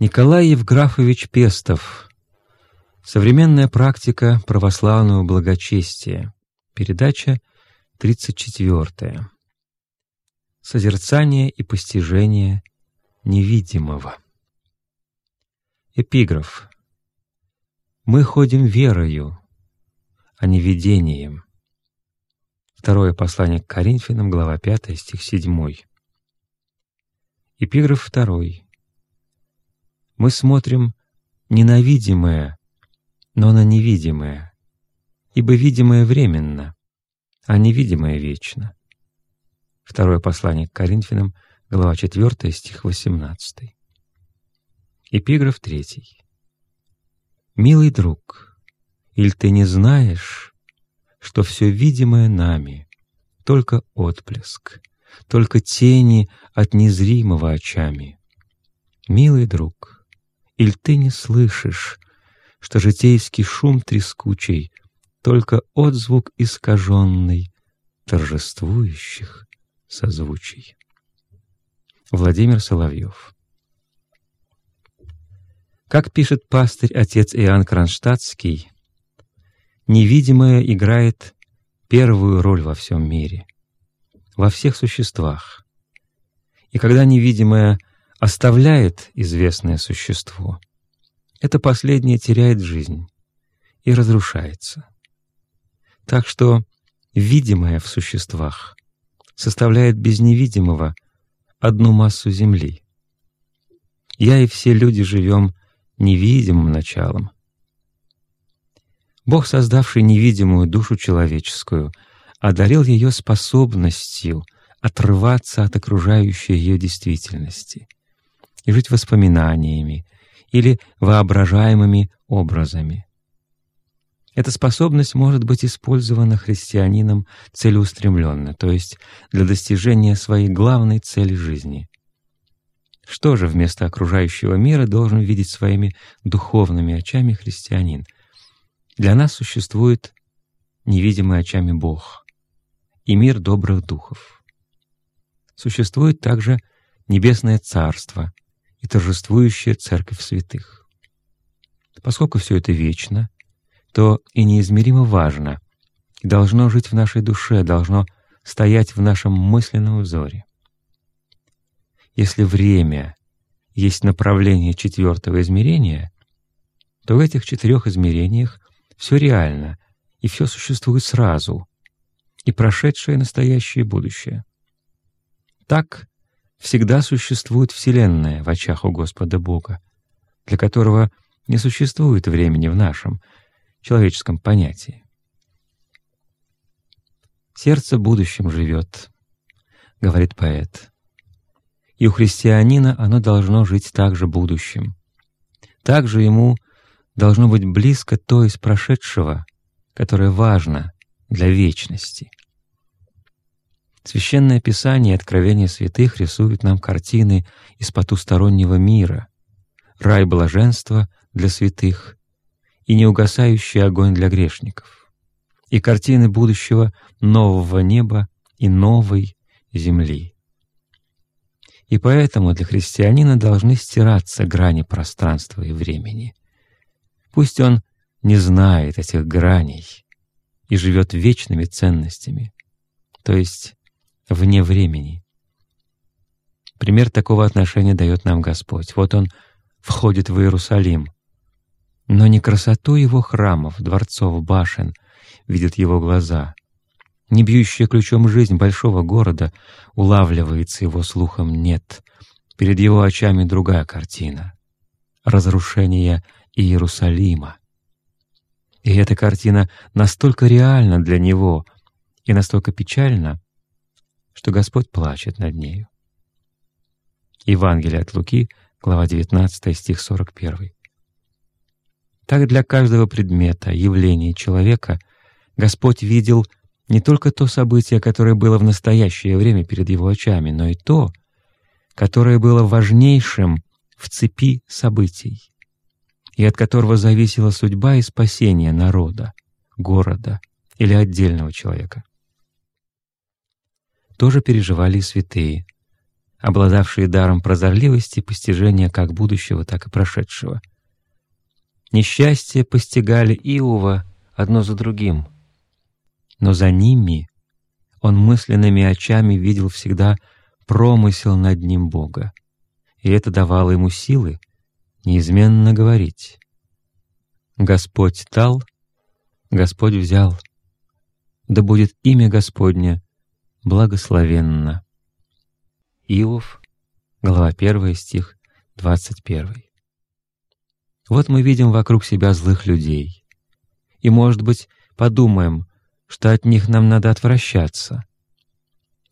Николай Евграфович Пестов. Современная практика православного благочестия. Передача 34. Созерцание и постижение невидимого. Эпиграф. Мы ходим верою, а не видением. Второе послание к Коринфянам, глава 5, стих 7. Эпиграф второй. Мы смотрим не на видимое, но на невидимое, ибо видимое временно, а невидимое вечно. Второе послание к Коринфянам, глава 4, стих 18. Эпиграф 3. «Милый друг, или ты не знаешь, что все видимое нами — только отблеск, только тени от незримого очами? Милый друг, Иль ты не слышишь, что житейский шум трескучий — Только отзвук искаженный торжествующих созвучий. Владимир Соловьев Как пишет пастырь отец Иоанн Кронштадтский, невидимое играет первую роль во всем мире, во всех существах. И когда невидимое оставляет известное существо, это последнее теряет жизнь и разрушается. Так что видимое в существах составляет без невидимого одну массу Земли. Я и все люди живем невидимым началом. Бог, создавший невидимую душу человеческую, одарил ее способностью отрываться от окружающей ее действительности — и жить воспоминаниями или воображаемыми образами. Эта способность может быть использована христианином целеустремленно, то есть для достижения своей главной цели жизни. Что же вместо окружающего мира должен видеть своими духовными очами христианин? Для нас существует невидимый очами Бог и мир добрых духов. Существует также Небесное Царство — и торжествующая Церковь Святых. Поскольку все это вечно, то и неизмеримо важно, и должно жить в нашей душе, должно стоять в нашем мысленном взоре. Если время есть направление четвертого измерения, то в этих четырех измерениях все реально, и все существует сразу, и прошедшее, и настоящее, и будущее. Так всегда существует Вселенная в очах у Господа Бога, для которого не существует времени в нашем человеческом понятии. «Сердце будущим живет», — говорит поэт. И у христианина оно должно жить также будущим. Также ему должно быть близко то из прошедшего, которое важно для вечности. Священное Писание и откровения святых рисуют нам картины из потустороннего мира, рай блаженства для святых и неугасающий огонь для грешников, и картины будущего нового неба и новой земли. И поэтому для христианина должны стираться грани пространства и времени. Пусть он не знает этих граней и живет вечными ценностями, то есть вне времени. Пример такого отношения дает нам Господь. Вот Он входит в Иерусалим, но не красоту Его храмов, дворцов, башен видят Его глаза, не бьющая ключом жизнь большого города улавливается Его слухом «нет». Перед Его очами другая картина — разрушение Иерусалима. И эта картина настолько реальна для Него и настолько печальна, что Господь плачет над нею. Евангелие от Луки, глава 19, стих 41. Так для каждого предмета, явления человека Господь видел не только то событие, которое было в настоящее время перед его очами, но и то, которое было важнейшим в цепи событий, и от которого зависела судьба и спасение народа, города или отдельного человека тоже переживали и святые. обладавшие даром прозорливости постижения как будущего, так и прошедшего. Несчастья постигали Иова одно за другим, но за ними он мысленными очами видел всегда промысел над ним Бога, и это давало ему силы неизменно говорить. Господь дал, Господь взял, да будет имя Господне благословенно. Иов, глава 1, стих 21. Вот мы видим вокруг себя злых людей. И, может быть, подумаем, что от них нам надо отвращаться.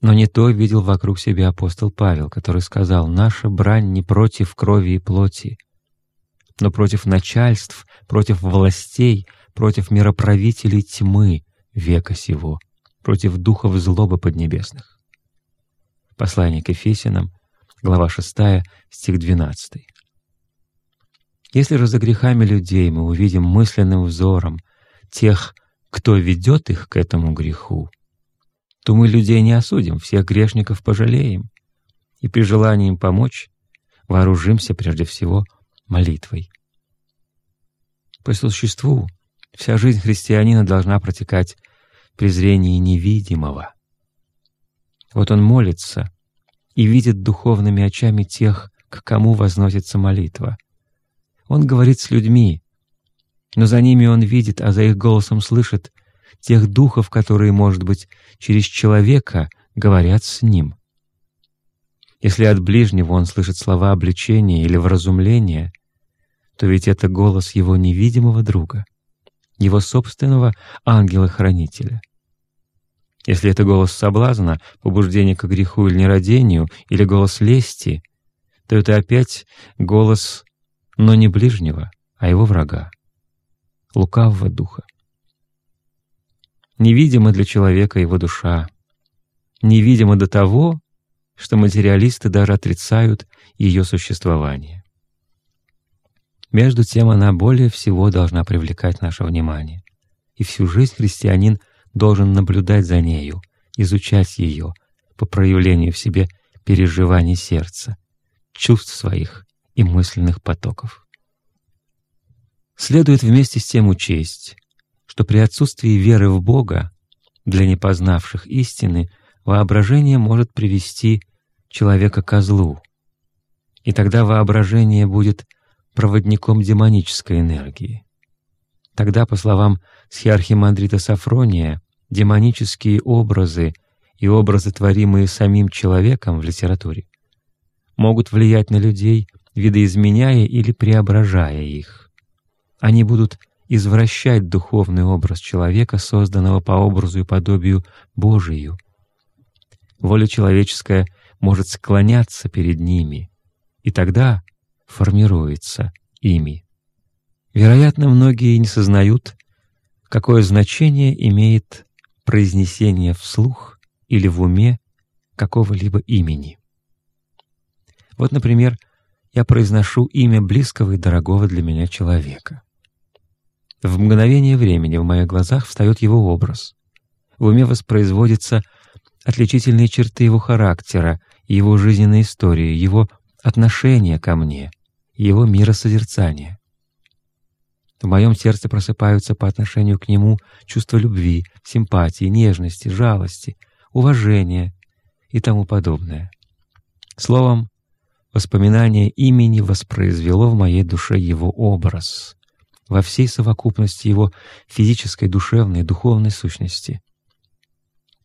Но не то видел вокруг себя апостол Павел, который сказал, «Наша брань не против крови и плоти, но против начальств, против властей, против мироправителей тьмы века сего, против духов злобы поднебесных». Послание к Ефесянам, глава 6, стих 12. Если же за грехами людей мы увидим мысленным взором тех, кто ведет их к этому греху, то мы людей не осудим, всех грешников пожалеем, и при желании им помочь вооружимся прежде всего молитвой. По существу, вся жизнь христианина должна протекать презрении невидимого. Вот он молится и видит духовными очами тех, к кому возносится молитва. Он говорит с людьми, но за ними он видит, а за их голосом слышит тех духов, которые, может быть, через человека говорят с ним. Если от ближнего он слышит слова обличения или вразумления, то ведь это голос его невидимого друга, его собственного ангела-хранителя. Если это голос соблазна, побуждения к греху или нерадению, или голос лести, то это опять голос, но не ближнего, а его врага, лукавого духа. Невидима для человека его душа, невидима до того, что материалисты даже отрицают ее существование. Между тем она более всего должна привлекать наше внимание, и всю жизнь христианин должен наблюдать за нею, изучать ее по проявлению в себе переживаний сердца, чувств своих и мысленных потоков. Следует вместе с тем учесть, что при отсутствии веры в Бога для непознавших истины воображение может привести человека к злу, и тогда воображение будет проводником демонической энергии. Тогда, по словам схиархимандрита Сафрония, демонические образы и образы, творимые самим человеком в литературе, могут влиять на людей, видоизменяя или преображая их. Они будут извращать духовный образ человека, созданного по образу и подобию Божию. Воля человеческая может склоняться перед ними, и тогда формируется ими. Вероятно, многие не сознают, какое значение имеет произнесение вслух или в уме какого-либо имени. Вот, например, я произношу имя близкого и дорогого для меня человека. В мгновение времени в моих глазах встает его образ. В уме воспроизводятся отличительные черты его характера, его жизненной истории, его отношения ко мне, его миросозерцания. В моем сердце просыпаются по отношению к нему чувства любви, симпатии, нежности, жалости, уважения и тому подобное. Словом, воспоминание имени воспроизвело в моей душе его образ, во всей совокупности его физической, душевной и духовной сущности.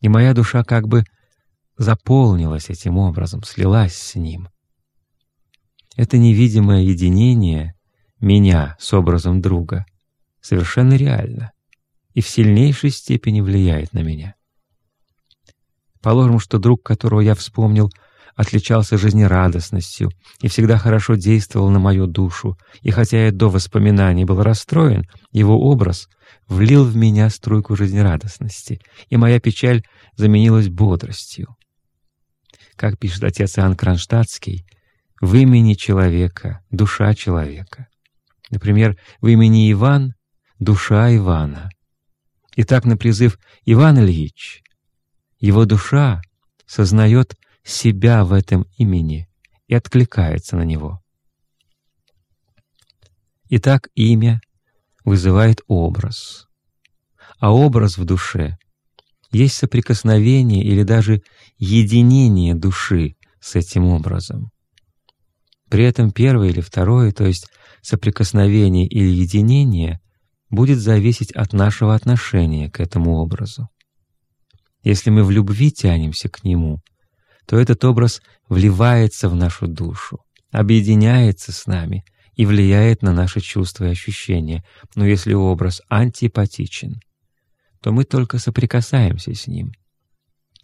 И моя душа как бы заполнилась этим образом, слилась с ним. Это невидимое единение меня с образом друга совершенно реально и в сильнейшей степени влияет на меня. Положим, что друг, которого я вспомнил, отличался жизнерадостностью и всегда хорошо действовал на мою душу, и хотя я до воспоминаний был расстроен, его образ влил в меня струйку жизнерадостности, и моя печаль заменилась бодростью. Как пишет отец Иоанн Кронштадтский, в имени человека — душа человека. Например, в имени Иван — душа Ивана. Итак, на призыв «Иван Ильич» его душа сознает себя в этом имени и откликается на него. Итак, имя вызывает образ, а образ в душе есть соприкосновение или даже единение души с этим образом. При этом первое или второе, то есть соприкосновение или единение, будет зависеть от нашего отношения к этому образу. Если мы в любви тянемся к нему, то этот образ вливается в нашу душу, объединяется с нами и влияет на наши чувства и ощущения. Но если образ антипатичен, то мы только соприкасаемся с ним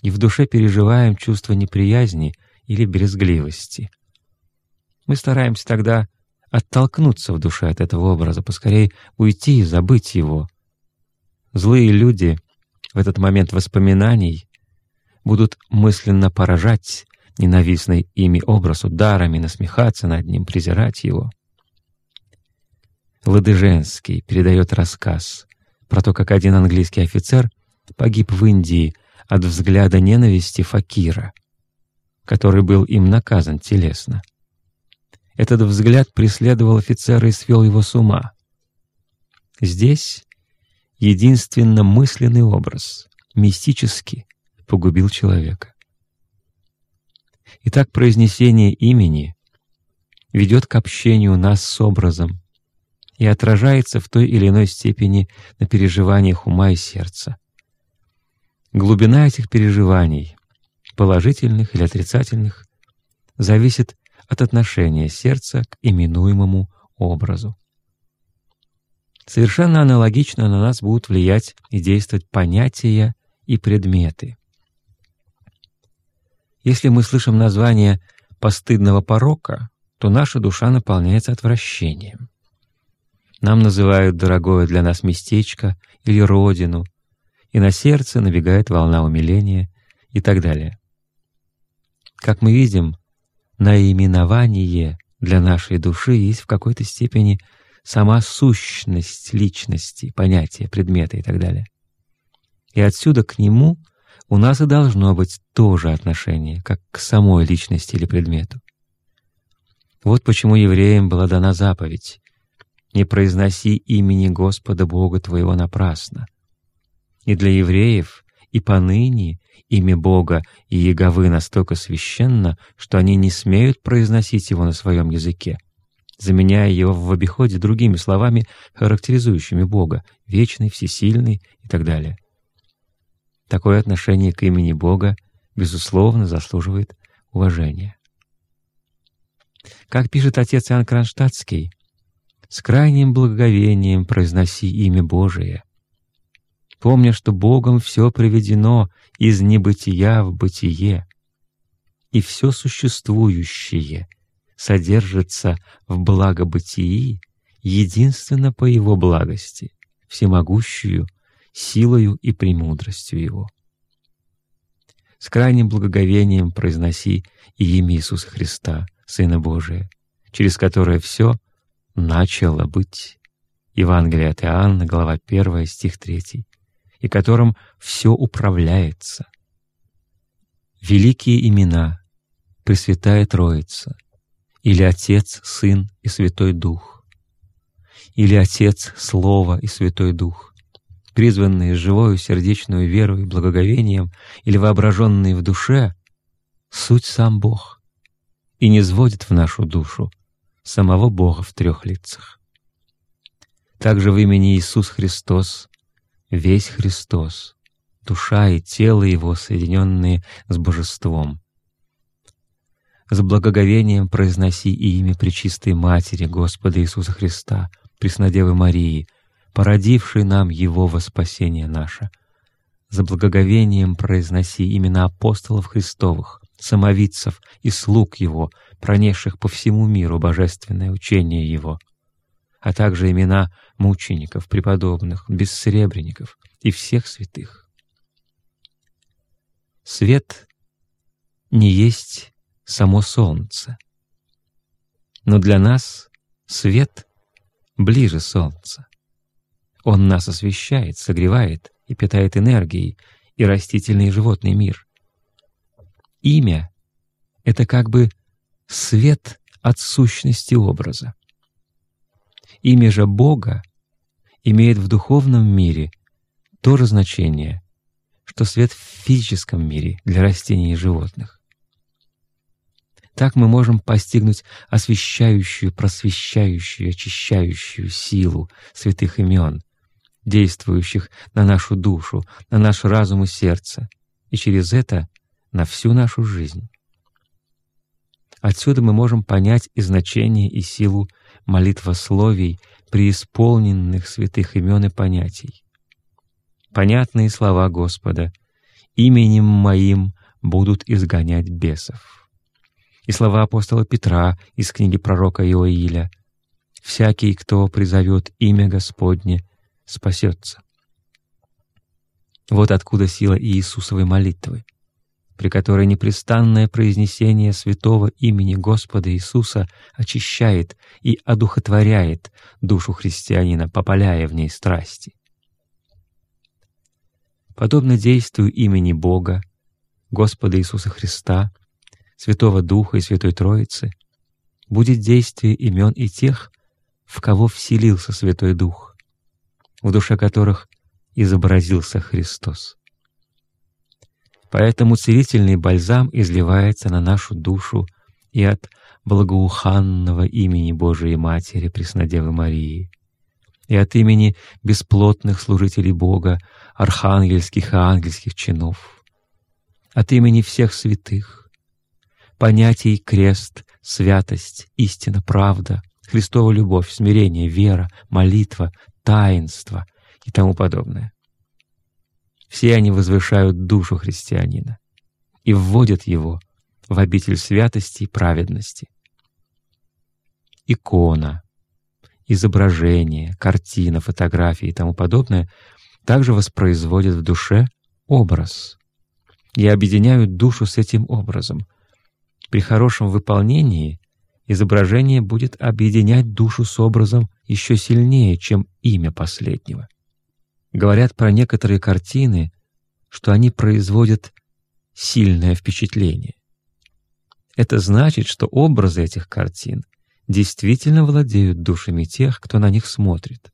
и в душе переживаем чувство неприязни или брезгливости. Мы стараемся тогда оттолкнуться в душе от этого образа, поскорее уйти и забыть его. Злые люди в этот момент воспоминаний будут мысленно поражать ненавистный ими образ ударами, насмехаться над ним, презирать его. Ладыженский передает рассказ про то, как один английский офицер погиб в Индии от взгляда ненависти факира, который был им наказан телесно. Этот взгляд преследовал офицера и свел его с ума. Здесь единственно мысленный образ, мистически, погубил человека. Итак, произнесение имени ведет к общению нас с образом и отражается в той или иной степени на переживаниях ума и сердца. Глубина этих переживаний, положительных или отрицательных, зависит от отношения сердца к именуемому образу. Совершенно аналогично на нас будут влиять и действовать понятия и предметы. Если мы слышим название постыдного порока, то наша душа наполняется отвращением. Нам называют дорогое для нас местечко или родину, и на сердце набегает волна умиления и так далее. Как мы видим, наименование для нашей души есть в какой-то степени сама сущность личности, понятия, предмета и так далее. И отсюда к нему у нас и должно быть то же отношение, как к самой личности или предмету. Вот почему евреям была дана заповедь «Не произноси имени Господа Бога твоего напрасно». И для евреев и поныне имя Бога и Яговы настолько священно, что они не смеют произносить его на своем языке, заменяя его в обиходе другими словами, характеризующими Бога — вечный, всесильный и так далее. Такое отношение к имени Бога, безусловно, заслуживает уважения. Как пишет отец Иоанн Кронштадтский, «С крайним благоговением произноси имя Божие, помня, что Богом все приведено из небытия в бытие, и все существующее содержится в благобытии единственно по Его благости, всемогущую, силою и премудростью Его. С крайним благоговением произноси и имя Иисуса Христа, Сына Божия, через которое все начало быть. Евангелие от Иоанна, глава 1, стих 3 и которым все управляется. Великие имена Пресвятая Троица, или Отец, Сын и Святой Дух, или Отец, Слово и Святой Дух, призванные живою сердечную верой и благоговением или воображенные в душе, суть сам Бог и не сводит в нашу душу самого Бога в трех лицах. Также в имени Иисус Христос весь Христос, душа и тело Его, соединенные с Божеством. С благоговением произноси и имя Пречистой Матери Господа Иисуса Христа, Преснодевы Марии, породившей нам Его во спасение наше. За благоговением произноси имена апостолов Христовых, самовидцев и слуг Его, пронесших по всему миру божественное учение Его а также имена мучеников, преподобных, бессребренников и всех святых. Свет не есть само солнце, но для нас свет ближе солнца. Он нас освещает, согревает и питает энергией и растительный и животный мир. Имя это как бы свет от сущности образа. Имя же Бога имеет в духовном мире то же значение, что свет в физическом мире для растений и животных. Так мы можем постигнуть освещающую, просвещающую, очищающую силу святых имен, действующих на нашу душу, на наш разум и сердце, и через это на всю нашу жизнь. Отсюда мы можем понять и значение, и силу молитвословий, преисполненных святых имен и понятий. Понятные слова Господа «Именем Моим будут изгонять бесов». И слова апостола Петра из книги пророка Иоиля «Всякий, кто призовет имя Господне, спасется». Вот откуда сила Иисусовой молитвы — при которой непрестанное произнесение святого имени Господа Иисуса очищает и одухотворяет душу христианина, попаляя в ней страсти. Подобно действию имени Бога, Господа Иисуса Христа, Святого Духа и Святой Троицы, будет действие имен и тех, в кого вселился Святой Дух, в душе которых изобразился Христос. Поэтому целительный бальзам изливается на нашу душу и от благоуханного имени Божией Матери Преснодевы Марии, и от имени бесплотных служителей Бога, архангельских и ангельских чинов, от имени всех святых, понятий крест, святость, истина, правда, Христова любовь, смирение, вера, молитва, таинство и тому подобное. Все они возвышают душу христианина и вводят его в обитель святости и праведности. Икона, изображение, картина, фотографии и тому подобное также воспроизводят в душе образ и объединяют душу с этим образом. При хорошем выполнении изображение будет объединять душу с образом еще сильнее, чем имя последнего — Говорят про некоторые картины, что они производят сильное впечатление. Это значит, что образы этих картин действительно владеют душами тех, кто на них смотрит.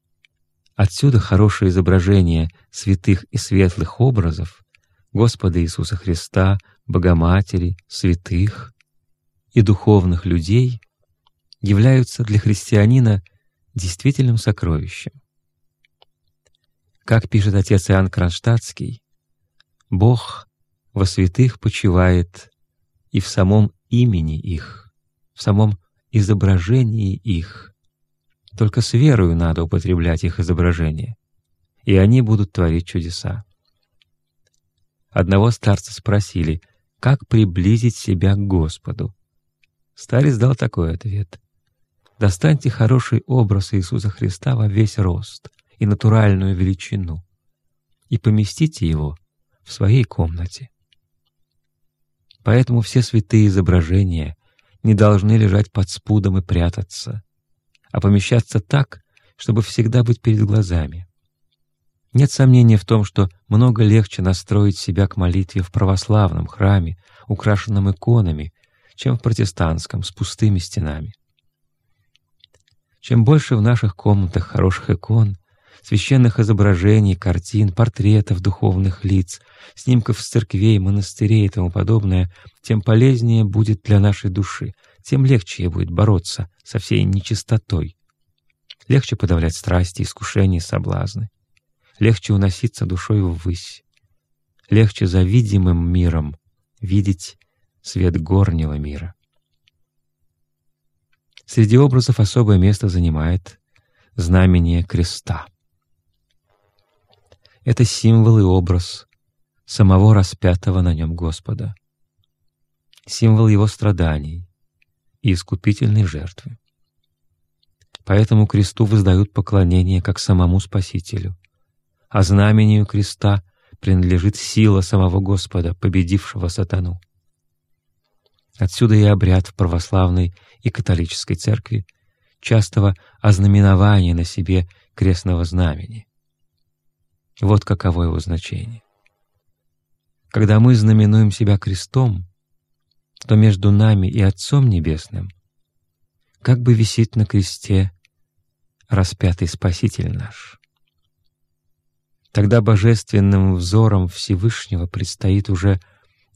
Отсюда хорошее изображение святых и светлых образов Господа Иисуса Христа, Богоматери, святых и духовных людей являются для христианина действительным сокровищем. Как пишет отец Иоанн Кронштадтский, Бог во святых почивает и в самом имени их, в самом изображении их. Только с верою надо употреблять их изображение, и они будут творить чудеса. Одного старца спросили, как приблизить себя к Господу. Старец дал такой ответ. «Достаньте хороший образ Иисуса Христа во весь рост — и натуральную величину и поместите его в своей комнате. Поэтому все святые изображения не должны лежать под спудом и прятаться, а помещаться так, чтобы всегда быть перед глазами. Нет сомнения в том, что много легче настроить себя к молитве в православном храме, украшенном иконами, чем в протестантском, с пустыми стенами. Чем больше в наших комнатах хороших икон, священных изображений, картин, портретов духовных лиц, снимков с церквей, монастырей и тому подобное, тем полезнее будет для нашей души, тем легче ей будет бороться со всей нечистотой. Легче подавлять страсти, искушения и соблазны. Легче уноситься душой ввысь. Легче за видимым миром видеть свет горнего мира. Среди образов особое место занимает знамение креста. Это символ и образ самого распятого на нем Господа, символ Его страданий и искупительной жертвы. Поэтому кресту воздают поклонение как самому Спасителю, а знамению креста принадлежит сила самого Господа, победившего сатану. Отсюда и обряд в православной и католической церкви частого ознаменования на себе крестного знамени. Вот каково его значение. Когда мы знаменуем себя крестом, то между нами и Отцом Небесным как бы висит на кресте распятый Спаситель наш. Тогда божественным взором Всевышнего предстоит уже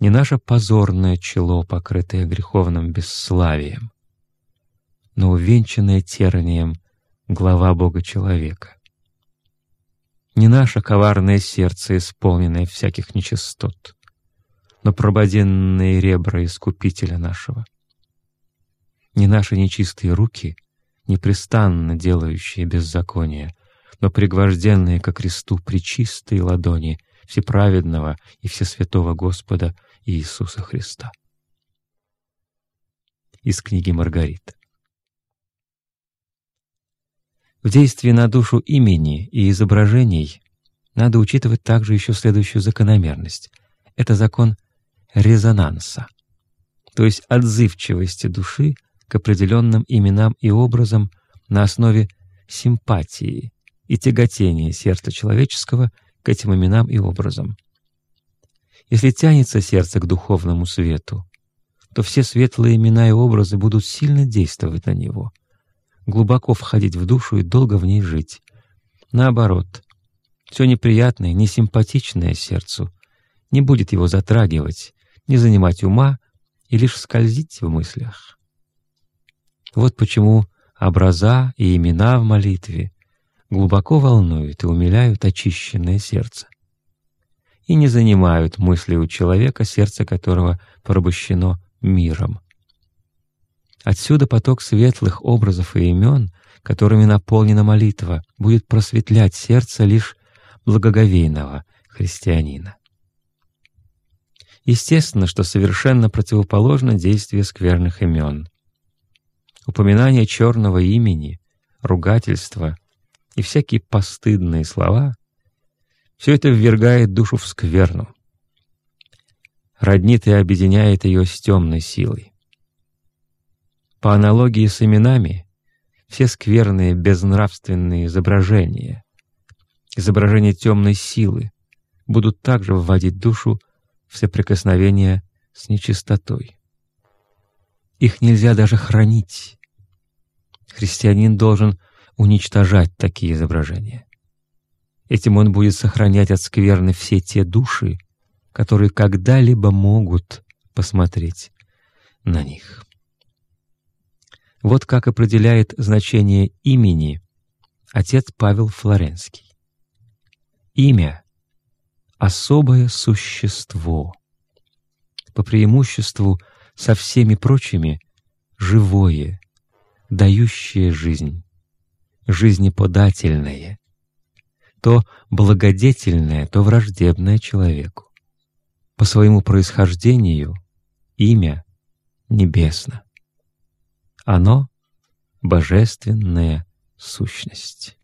не наше позорное чело, покрытое греховным бесславием, но увенчанное тернием глава Бога-человека. Не наше коварное сердце, исполненное всяких нечистот, но прободенные ребра Искупителя нашего. Не наши нечистые руки, непрестанно делающие беззаконие, но пригвожденные ко кресту причистые ладони Всеправедного и Всесвятого Господа Иисуса Христа. Из книги Маргарита. В действии на душу имени и изображений надо учитывать также еще следующую закономерность. Это закон резонанса, то есть отзывчивости души к определенным именам и образам на основе симпатии и тяготения сердца человеческого к этим именам и образам. Если тянется сердце к духовному свету, то все светлые имена и образы будут сильно действовать на него — глубоко входить в душу и долго в ней жить. Наоборот, все неприятное, несимпатичное сердцу не будет его затрагивать, не занимать ума и лишь скользить в мыслях. Вот почему образа и имена в молитве глубоко волнуют и умиляют очищенное сердце и не занимают мысли у человека, сердце которого порабощено миром. Отсюда поток светлых образов и имен, которыми наполнена молитва, будет просветлять сердце лишь благоговейного христианина. Естественно, что совершенно противоположно действие скверных имен. Упоминание черного имени, ругательства и всякие постыдные слова — все это ввергает душу в скверну, роднит и объединяет ее с темной силой. По аналогии с именами, все скверные безнравственные изображения, изображения темной силы, будут также вводить душу в соприкосновение с нечистотой. Их нельзя даже хранить. Христианин должен уничтожать такие изображения. Этим он будет сохранять от скверны все те души, которые когда-либо могут посмотреть на них. Вот как определяет значение имени отец Павел Флоренский. Имя — особое существо, по преимуществу со всеми прочими живое, дающее жизнь, жизнеподательное, то благодетельное, то враждебное человеку. По своему происхождению имя небесно. Оно — божественная сущность.